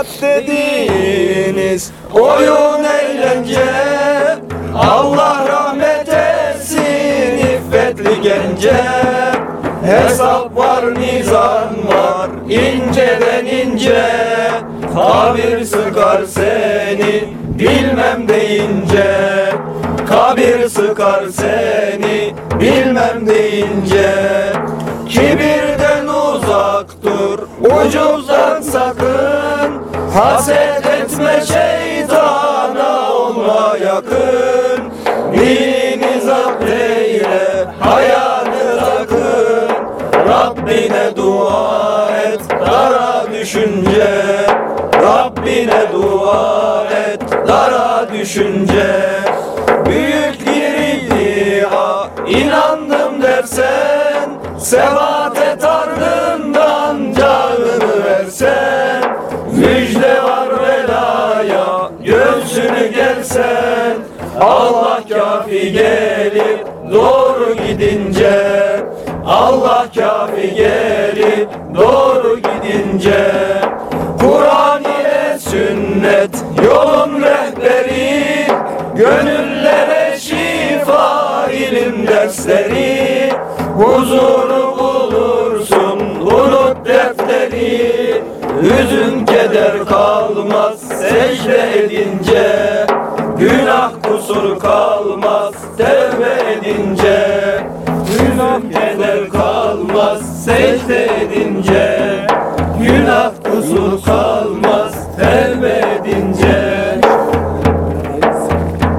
hayat dediğiniz oyun eğlence. Allah rahmet etsin iffetli gence. Hesap var nizam var inceden ince. Kabir sıkar seni bilmem deyince. Kabir sıkar seni bilmem deyince. Kibirden uzak dur ucuzdan sakın Haset etme şeytana olma yakın. Dini zapt eyle hayatı takın. Rabbine dua et dara düşünce. Rabbine dua et dara düşünce. Büyük bir iddia inandım dersen Sebat et ardından Müjde var velaya göğsünü gelsen Allah kafi gelip doğru gidince Allah kafi gelip doğru gidince Kur'an ile sünnet yolun rehberi Gönüllere şifa ilim dersleri Huzuru bulursun unut defteri Hüzün keder kalmaz secde edince. Günah kusur kalmaz tevbe edince. Hüzün keder kalmaz secde edince. Günah kusur kalmaz